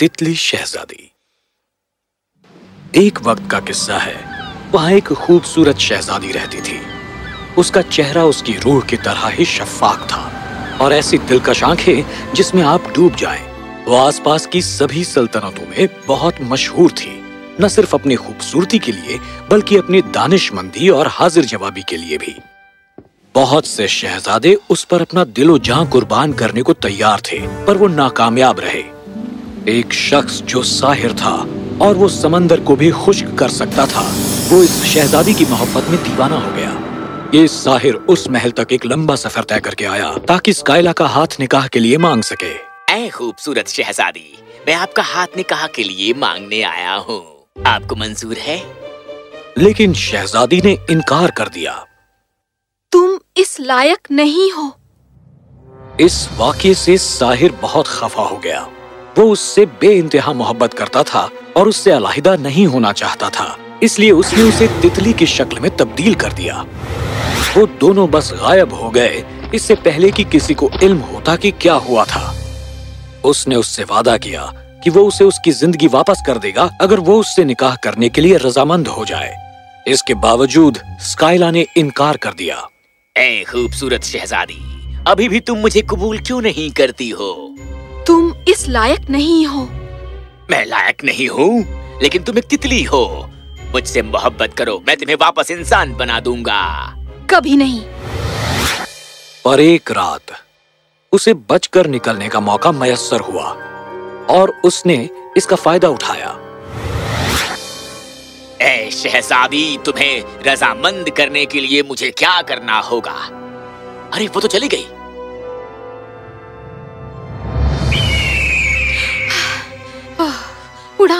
तितली शहजादी। एक वक्त का किस्सा है, वहाँ एक खूबसूरत शहजादी रहती थी। उसका चेहरा उसकी रूह की तरह ही शफाक था और ऐसी दिलकश आँखें जिसमें आप डूब जाएँ। वो आसपास की सभी सल्तनतों में बहुत मशहूर थी। न सिर्फ़ अपनी खूबसूरती के लिए, बल्कि अपनी दानिशमंदी और हाजिर जवाबी के लिए भी। बहुत से शहजादे उस पर अपना दिलो जान कुर्बान करने को तैयार थे, पर वो नाकामयाब रहे। एक शख्स जो साहिर था और वो समंदर को भी खुश्क कर सकता था। वो इस शहजादी की मोहब्बत में दीवाना हो गया। ये साहिर उस महल तक एक लंबा सफ़र तय करके आया ताकि स्काइला का हाथ निकाह के लिए मांग सके। ऐ खूबसूरत शहजादी मैं आपका हाथ निकाह के लिए मांगने आया हूँ। आपको मंजूर है? लेकिन शहजादी ने इनकार कर दिया। तुम इस लायक नहीं हो। इस वाक्य से साहिर बहुत खफा हो गया। वो उससे बेइंतहा मोहब्बत करता था और उससे अलहिदा नहीं होना चाहता था। इसलिए उसने उसे तितली की शक्ल में तब्दील कर दिया। वो दोनों बस गायब हो गए। इससे पहले कि किसी को इल्म होता कि क्या हुआ था। उसने उससे वादा किया कि वो उसे उसकी ज़िंदगी वापस कर देगा अगर वो उससे निकाह करने के लिए रजामंद हो जाए। इसके बावजूद स्काइला ने इनकार कर दिया। ऐ खूबसूरत शहजादी, अभी भी तुम मुझे कबूल क्यों नहीं करती हो? तुम इस लायक नहीं हो। मैं लायक नहीं हूँ लेकिन तुम एक तितली हो। मुझसे मोहब्बत करो मैं तुम्हें वापस इंसान बना दूँगा। कभी नहीं। पर एक रात उसे बचकर निकलने का मौका मयसर हुआ और उसने इसका फ़ायदा उठाया। ऐ शहजादी तुम्हें रजामंद करने के लिए मुझे क्या करना होगा? अरे वो तो चली गई।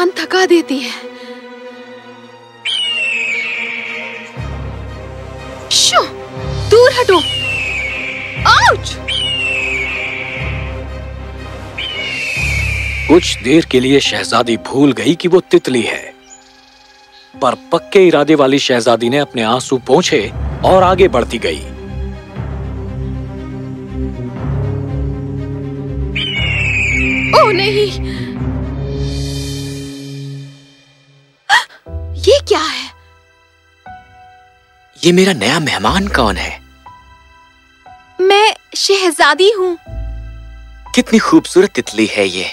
उड़ान थका देती है। शो, दूर हटो। आउच! कुछ देर के लिए शहजादी भूल गई कि वो तितली है। पर पक्के इरादे वाली शहजादी ने अपने आँसू पोंछे और आगे बढ़ती गई। ओ नहीं! ये क्या है? ये मेरा नया मेहमान कौन है? मैं शहजादी हूँ। कितनी खूबसूरत तितली है ये।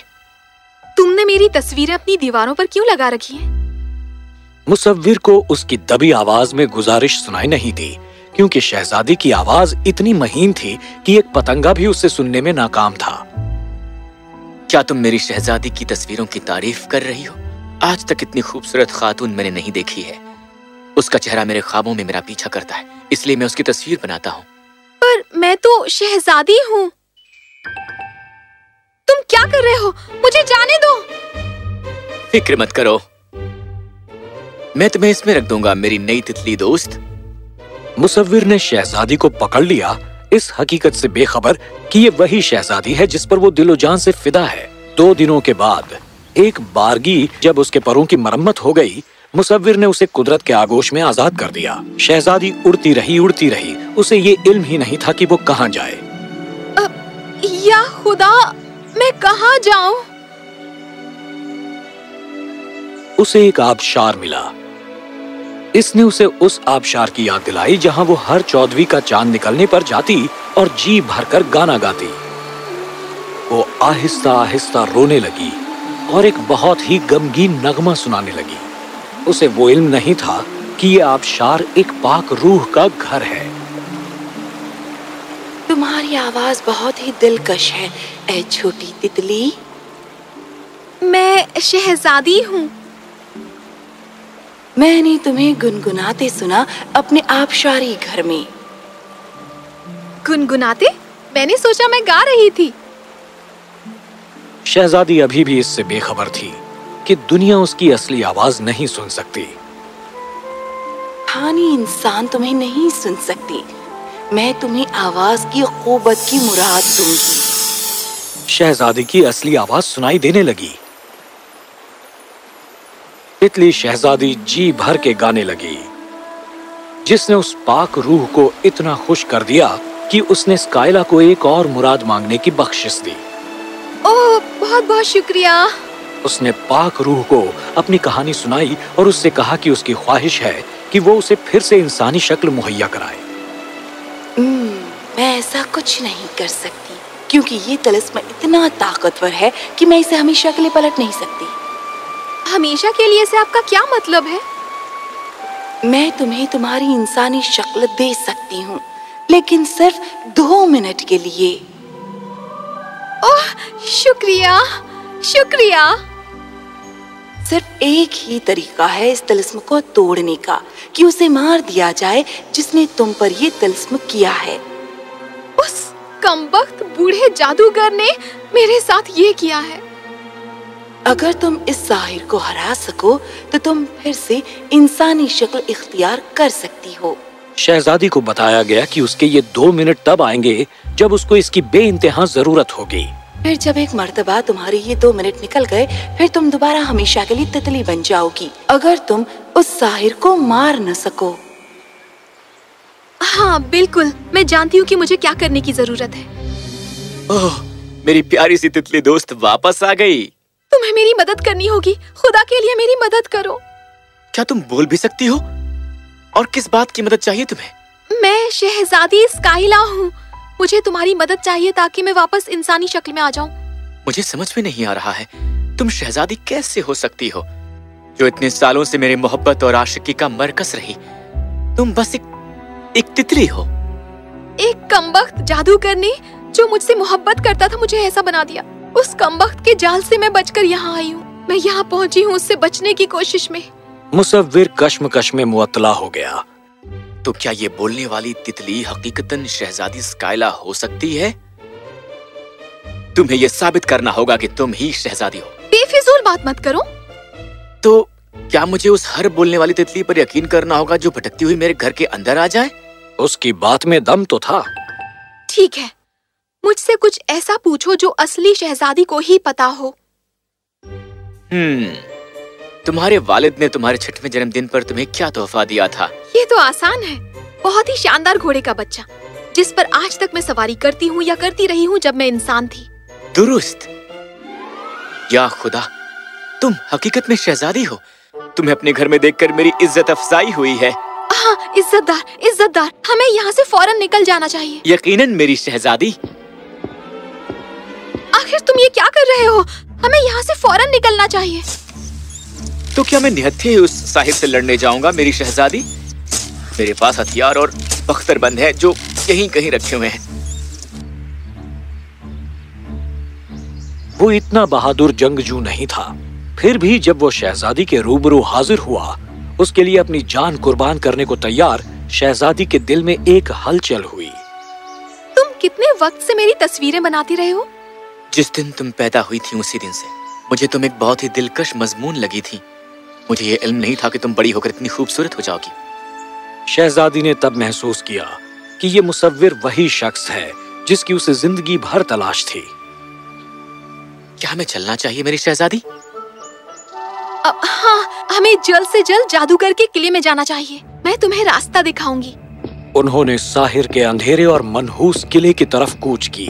तुमने मेरी तस्वीरें अपनी दीवारों पर क्यों लगा रखी हैं? मुसव्विर को उसकी दबी आवाज़ में गुजारिश सुनाई नहीं दी क्योंकि शहजादी की आवाज़ इतनी महीन थी कि एक पतंगा भी उसे सुनने में नाकाम था। क्या तुम मेरी शहजादी की तस्वीरों की तारीफ़ कर रही हो? आज तक इतनी खूबसूरत खातून मैंने नहीं देखी है। उसका चेहरा मेरे ख्वाबों में मेरा पीछा करता है इसलिए मैं उसकी तस्वीर बनाता हूँ। पर मैं तो शहजादी हूँ। तुम क्या कर रहे हो? मुझे जाने दो। फ़िक्र मत करो। मैं तुम्हें इसमें रख दूँगा मेरी नई तितली दोस्त। मुसव्विर ने शहजादी को पकड़ लिया। इस हकीकत से बेखबर कि ये वही शहजादी है जिस पर वो दिलो जान से फिदा है। दो दिनों के बाद एक बारगी जब उसके परों की मरम्मत हो गई मुसव्विर ने उसे कुदरत के आगोश में आज़ाद कर दिया। शहजादी उड़ती रही उड़ती रही। उसे ये इल्म ही नहीं था कि वो कहाँ जाए। या खुदा मैं कहाँ जाऊँ? उसे एक आबशार मिला। इसने उसे उस आबशार की याद दिलाई जहाँ वो हर चौदवी का चाँद निकलने पर जाती और जी भरकर गाना गाती। वो आहिस्ता आहिस्ता रोने लगी। और एक बहुत ही गमगीन नगमा सुनाने लगी। उसे वो इल्म नहीं था कि ये आबशार एक पाक रूह का घर है। तुम्हारी आवाज़ बहुत ही दिलकश है ए छोटी तितली। मैं शहजादी हूँ। मैंने तुम्हें गुनगुनाते सुना अपने आबशारी घर में। गुनगुनाते? मैंने सोचा मैं गा रही थी। शहजादी अभी भी इससे बेखबर थी कि दुनिया उसकी असली आवाज़ नहीं सुन सकती। हानि इंसान तुम्हें नहीं सुन सकती। मैं तुम्हें आवाज़ की खूबत की मुराद दूँगी। शहजादी की असली आवाज़ सुनाई देने लगी। तितली शहजादी जी भर के गाने लगी। जिसने उस पाक रूह को इतना खुश कर दिया कि उसने स्काइला को एक और मुराद मांगने की बख्शिश दी। ओह बहुत बहुत शुक्रिया। उसने पाक रूह को अपनी कहानी सुनाई और उससे कहा कि उसकी ख्वाहिश है कि वो उसे फिर से इंसानी शक्ल मुहैया कराए। हम्म, मैं ऐसा कुछ नहीं कर सकती क्योंकि ये तलिस्म इतना ताकतवर है कि मैं इसे हमेशा के लिए पलट नहीं सकती। हमेशा के लिए से आपका क्या मतलब है? मैं तुम्हें तुम्हारी इंसानी शक्ल दे सकती हूँ लेकिन सिर्फ़ दो मिनट के लिए। ओह शुक्रिया शुक्रिया। सिर्फ़ एक ही तरीका है इस तिलिस्म को तोड़ने का कि उसे मार दिया जाए जिसने तुम पर ये तिलिस्म किया है। उस कमबख्त बूढ़े जादूगर ने मेरे साथ ये किया है। अगर तुम इस साहिर को हरा सको तो तुम फिर से इंसानी शक्ल इख्तियार कर सकती हो। शहजादी को बताया गया कि उसके ये दो मिनट तब आएँगे जब उसको इसकी बेइंतहा ज़रूरत होगी। फिर जब एक मर्तबा तुम्हारे ये दो मिनट निकल गए फिर तुम दोबारा हमेशा के लिए तितली बन जाओगी अगर तुम उस साहिर को मार न सको। हाँ बिल्कुल। मैं जानती हूँ कि मुझे क्या करने की ज़रूरत है। ओह मेरी प्यारी सी तितली दोस्त वापस आ गई। तुम्हें मेरी मदद करनी होगी। खुदा के लिए मेरी मदद करो। क्या तुम बोल भी सकती हो? और किस बात की मदद चाहिए तुम्हें? मैं शहजादी स्काइला हूँ। मुझे तुम्हारी मदद चाहिए ताकि मैं वापस इंसानी शक्ल में आ जाऊँ। मुझे समझ में नहीं आ रहा है तुम शहजादी कैसे हो सकती हो जो इतने सालों से मेरी मोहब्बत और आशिकी का मरकस रही। तुम बस एक एक तितली हो। एक कमबख्त जादूगर ने जो मुझसे मोहब्बत करता था मुझे ऐसा बना दिया। उस कमबख्त के जाल से मैं बचकर यहाँ आई हूँ। मैं यहाँ पहुँची हूँ उससे बचने की कोशिश में। मुसव्विर कश्मकश में मुअत्तला हो गया। तो क्या ये बोलने वाली तितली हकीकतन शहजादी स्काइला हो सकती है? तुम्हें ये साबित करना होगा कि तुम ही शहजादी हो। बेफिजूल बात मत करो। तो क्या मुझे उस हर बोलने वाली तितली पर यकीन करना होगा जो भटकती हुई मेरे घर के अंदर आ जाए? उसकी बात में दम तो था। ठीक है। मुझसे कुछ ऐसा पूछो जो असली शहजादी को ही पता हो। हम्म। तुम्हारे वालिद ने तुम्हारे छठवें जन्मदिन पर तुम्हें क्या तोहफा दिया था? ये तो आसान है। बहुत ही शानदार घोड़े का बच्चा। जिस पर आज तक मैं सवारी करती हूँ या करती रही हूँ जब मैं इंसान थी। दुरुस्त। या खुदा तुम हकीकत में शहजादी हो। तुम्हें अपने घर में देखकर मेरी इज़्ज़त अफजाई हुई है। हाँ इज्जतदार इज्जतदार। हमें यहाँ से फ़ौरन निकल जाना चाहिए। यकीनन मेरी शहजादी। आखिर तुम ये क्या कर रहे हो? हमें यहाँ से फ़ौरन निकलना चाहिए। तो क्या मैं निहत्थे उस साहिब से लड़ने जाऊँगा मेरी शहजादी? मेरे पास हथियार और बख्तर बंद है जो यहीं कहीं रखे हुए हैं। वो इतना बहादुर जंगजू नहीं था। फिर भी जब वो शहजादी के रूबरू हाजिर हुआ उसके लिए अपनी जान कुर्बान करने को तैयार शहजादी के दिल में एक हलचल हुई। तुम कितने वक्त से मेरी तस्वीरें बनाती रहे हो? जिस दिन तुम पैदा हुई थी उसी दिन से मुझे तुम एक बहुत ही दिलकश मजमून लगी थी। मुझे ये इल्म नहीं था कि तुम बड़ी होकर इतनी खूबसूरत हो जाओगी। शहजादी ने तब महसूस किया कि ये मुसव्विर वही शख्स है जिसकी उसे ज़िंदगी भर तलाश थी। क्या हमें चलना चाहिए मेरी शहजादी? हाँ हमें जल्द से जल्द जादूगर के किले में जाना चाहिए। मैं तुम्हें रास्ता दिखाऊँगी। उन्होंने साहिर के अंधेरे और मनहूस किले की तरफ़ कूच की।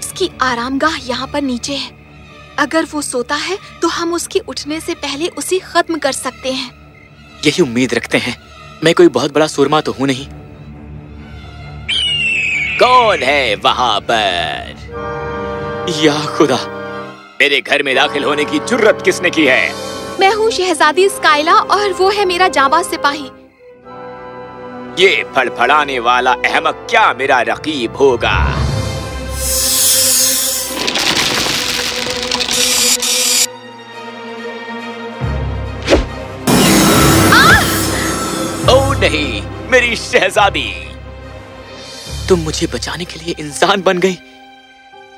इसकी आरामगाह यहाँ पर नीचे है। अगर वो सोता है तो हम उसके उठने से पहले उसे खत्म कर सकते हैं। यही उम्मीद रखते हैं। मैं कोई बहुत बड़ा सुरमा तो हूँ नहीं। कौन है वहाँ पर? या खुदा मेरे घर में दाखिल होने की जुर्रत किसने की है? मैं हूँ शहजादी स्काइला और वो है मेरा जाबाज सिपाही। ये फड़फड़ाने वाला अहमक क्या मेरा रकीब होगा? मेरी शहजादी। तुम मुझे बचाने के लिए इंसान बन गई।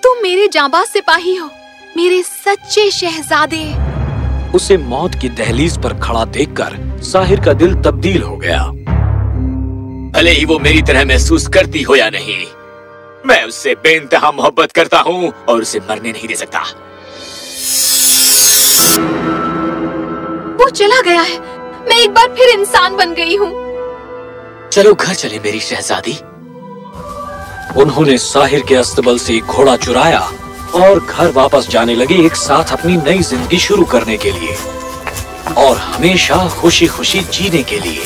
तुम मेरे जाबाज सिपाही हो। मेरे सच्चे शहजादे। उसे मौत की दहलीज पर खड़ा देखकर साहिर का दिल तब्दील हो गया। भले ही वो मेरी तरह महसूस करती हो या नहीं मैं उससे बेइंतहा मोहब्बत करता हूँ और उसे मरने नहीं दे सकता। वो चला गया है। मैं एक बार फिर इंसान बन गई हूँ। चलो घर चले मेरी शहजादी। उन्होंने साहिर के अस्तबल से एक घोड़ा चुराया और घर वापस जाने लगे एक साथ अपनी नई ज़िंदगी शुरू करने के लिए और हमेशा खुशी खुशी जीने के लिए।